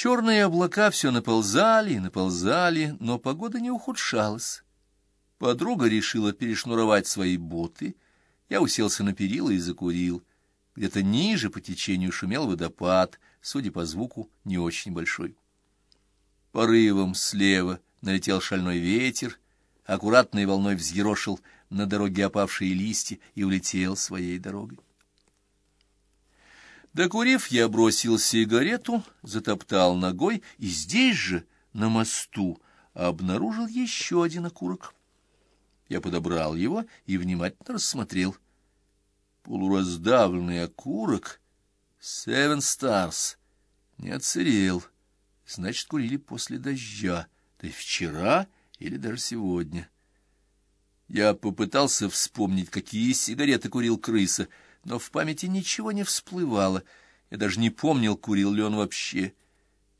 Черные облака все наползали и наползали, но погода не ухудшалась. Подруга решила перешнуровать свои боты. Я уселся на перила и закурил. Где-то ниже по течению шумел водопад, судя по звуку, не очень большой. Порывом слева налетел шальной ветер, аккуратной волной взъерошил на дороге опавшие листья и улетел своей дорогой. Докурив, я бросил сигарету, затоптал ногой и здесь же, на мосту, обнаружил еще один окурок. Я подобрал его и внимательно рассмотрел. Полураздавленный окурок Seven Stars не отсырел. Значит, курили после дождя, то есть вчера или даже сегодня. Я попытался вспомнить, какие сигареты курил крыса, но в памяти ничего не всплывало. Я даже не помнил, курил ли он вообще.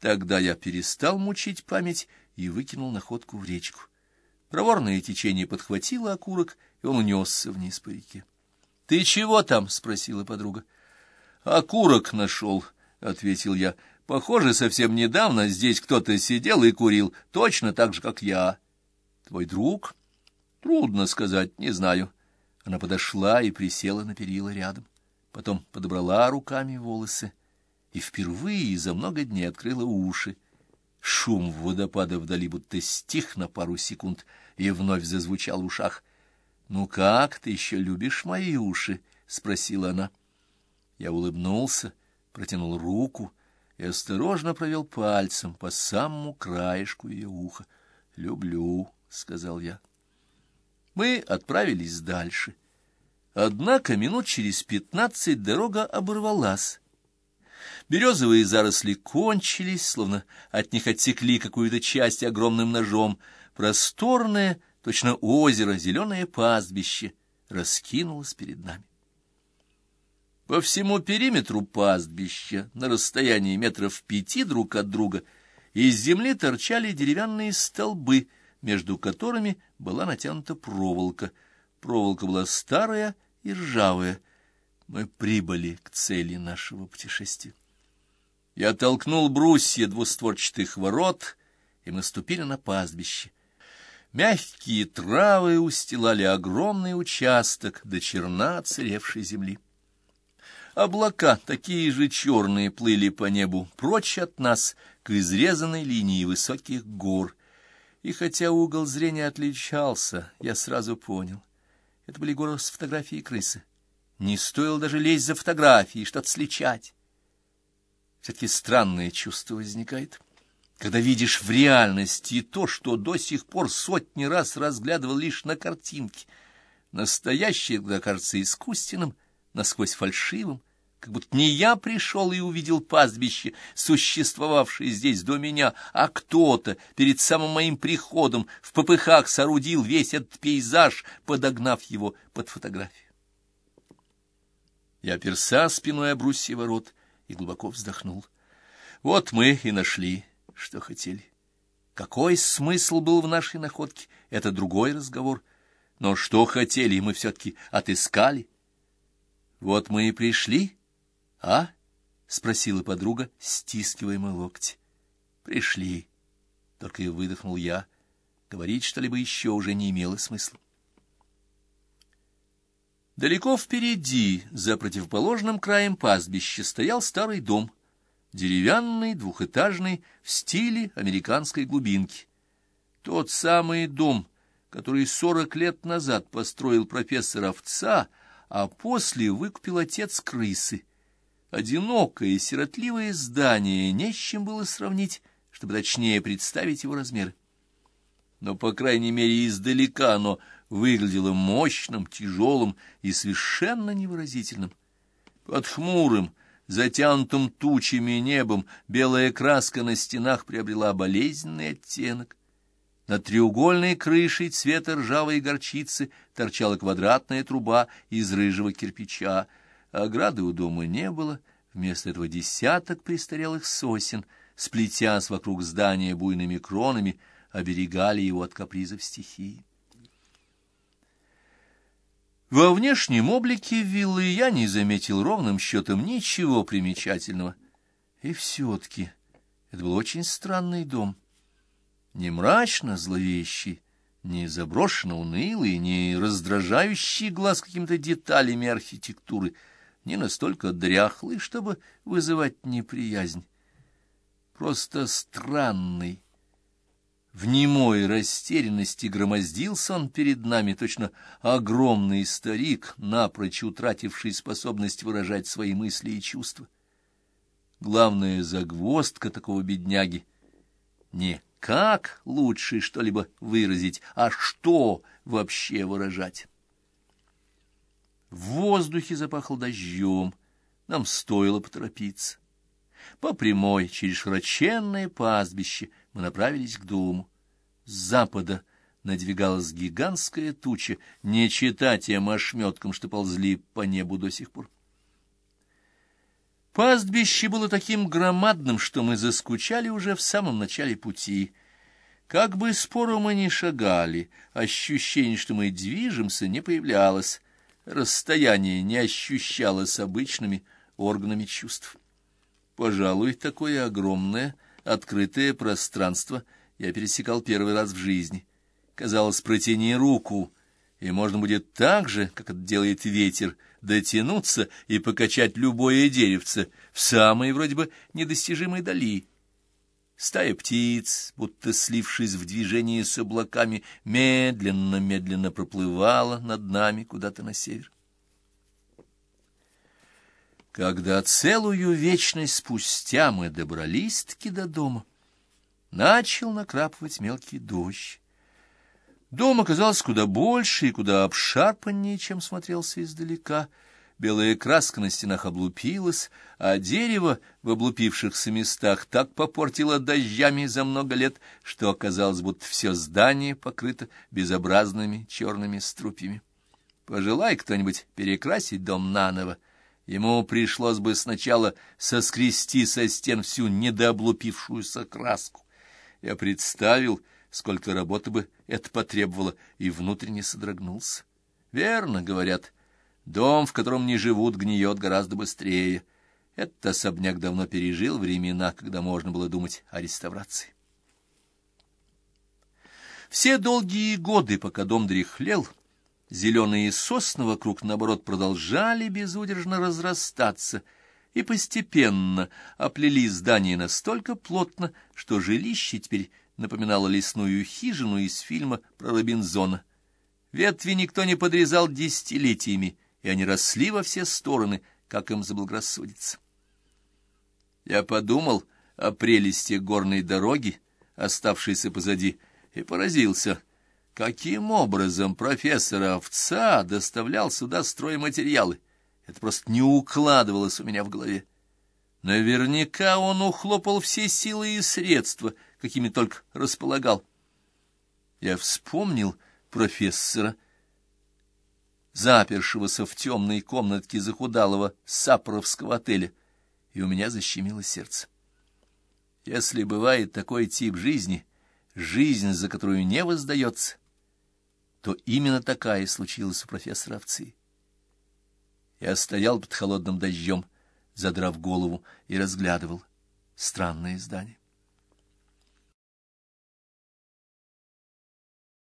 Тогда я перестал мучить память и выкинул находку в речку. Проворное течение подхватило окурок, и он унесся вниз по реке. — Ты чего там? — спросила подруга. — Окурок нашел, — ответил я. — Похоже, совсем недавно здесь кто-то сидел и курил, точно так же, как я. — Твой друг? — Трудно сказать, не знаю. Она подошла и присела на перила рядом. Потом подобрала руками волосы и впервые за много дней открыла уши. Шум водопада вдали будто стих на пару секунд и вновь зазвучал в ушах. — Ну как, ты еще любишь мои уши? — спросила она. Я улыбнулся, протянул руку и осторожно провел пальцем по самому краешку ее уха. — Люблю, — сказал я. Мы отправились дальше. Однако минут через пятнадцать дорога оборвалась. Березовые заросли кончились, словно от них отсекли какую-то часть огромным ножом. Просторное, точно озеро, зеленое пастбище раскинулось перед нами. По всему периметру пастбища, на расстоянии метров пяти друг от друга, из земли торчали деревянные столбы, между которыми была натянута проволока. Проволока была старая и ржавая. Мы прибыли к цели нашего путешествия. Я толкнул брусья двустворчатых ворот, и мы ступили на пастбище. Мягкие травы устилали огромный участок до черна царевшей земли. Облака, такие же черные, плыли по небу, прочь от нас, к изрезанной линии высоких гор. И хотя угол зрения отличался, я сразу понял. Это были горы с фотографией крысы. Не стоило даже лезть за фотографией, что-то сличать все-таки странное чувство возникает, когда видишь в реальности то, что до сих пор сотни раз разглядывал лишь на картинке. Настоящее когда кажется искусственным, насквозь фальшивым, как будто не я пришел и увидел пастбище, существовавшее здесь до меня, а кто-то перед самым моим приходом в попыхах соорудил весь этот пейзаж, подогнав его под фотографию. Я перса спиной об брусья ворот и глубоко вздохнул. Вот мы и нашли, что хотели. Какой смысл был в нашей находке, это другой разговор. Но что хотели, мы все-таки отыскали. Вот мы и пришли, а? — спросила подруга, стискивая мой локти. — Пришли. Только и выдохнул я. Говорить что-либо еще уже не имело смысла. Далеко впереди, за противоположным краем пастбища, стоял старый дом, деревянный, двухэтажный, в стиле американской глубинки. Тот самый дом, который сорок лет назад построил профессор Овца, а после выкупил отец крысы. Одинокое сиротливое здание не с чем было сравнить, чтобы точнее представить его размеры. Но, по крайней мере, издалека оно выглядело мощным, тяжелым и совершенно невыразительным. Под хмурым, затянутым тучами небом белая краска на стенах приобрела болезненный оттенок. Над треугольной крышей цвета ржавой горчицы торчала квадратная труба из рыжего кирпича. Ограды у дома не было, вместо этого десяток престарелых сосен, сплетясь вокруг здания буйными кронами, оберегали его от капризов стихии. Во внешнем облике виллы я не заметил ровным счетом ничего примечательного. И все-таки Это был очень странный дом. Не мрачно зловещий, не заброшенно унылый, не раздражающий глаз какими-то деталями архитектуры, не настолько дряхлый, чтобы вызывать неприязнь. Просто странный. В немой растерянности громоздился он перед нами, точно огромный старик, напрочь утративший способность выражать свои мысли и чувства. Главная загвоздка такого бедняги — не как лучше что-либо выразить, а что вообще выражать. В воздухе запахло дождем, нам стоило поторопиться. По прямой, через широченное пастбище, мы направились к дому. С запада надвигалась гигантская туча, не читать тем ошметкам, что ползли по небу до сих пор. Пастбище было таким громадным, что мы заскучали уже в самом начале пути. Как бы споро мы ни шагали, ощущение, что мы движемся, не появлялось. Расстояние не ощущалось обычными органами чувств. Пожалуй, такое огромное, открытое пространство я пересекал первый раз в жизни. Казалось, протяни руку, и можно будет так же, как это делает ветер, дотянуться и покачать любое деревце в самой вроде бы недостижимой дали. Стая птиц, будто слившись в движении с облаками, медленно-медленно проплывала над нами куда-то на север. Когда целую вечность спустя мы добрались-таки до дома, начал накрапывать мелкий дождь. Дом оказался куда больше и куда обшарпаннее, чем смотрелся издалека. Белая краска на стенах облупилась, а дерево в облупившихся местах так попортило дождями за много лет, что оказалось, будто все здание покрыто безобразными черными струпьями. Пожелай кто-нибудь перекрасить дом наново, ему пришлось бы сначала соскрести со стен всю недооблупившуюся краску. Я представил сколько работы бы это потребовало, и внутренне содрогнулся. Верно, говорят, дом, в котором не живут, гниет гораздо быстрее. Этот особняк давно пережил времена, когда можно было думать о реставрации. Все долгие годы, пока дом дряхлел, зеленые сосны вокруг, наоборот, продолжали безудержно разрастаться и постепенно оплели здание настолько плотно, что жилище теперь напоминала лесную хижину из фильма про Робинзона. Ветви никто не подрезал десятилетиями, и они росли во все стороны, как им заблагорассудится. Я подумал о прелести горной дороги, оставшейся позади, и поразился, каким образом профессор Овца доставлял сюда стройматериалы. Это просто не укладывалось у меня в голове. Наверняка он ухлопал все силы и средства, какими только располагал. Я вспомнил профессора, запершегося в темной комнатке захудалого сапровского отеля, и у меня защемило сердце. Если бывает такой тип жизни, жизнь, за которую не воздается, то именно такая случилась у профессора Овцы. Я стоял под холодным дождем, задрав голову, и разглядывал странное здание.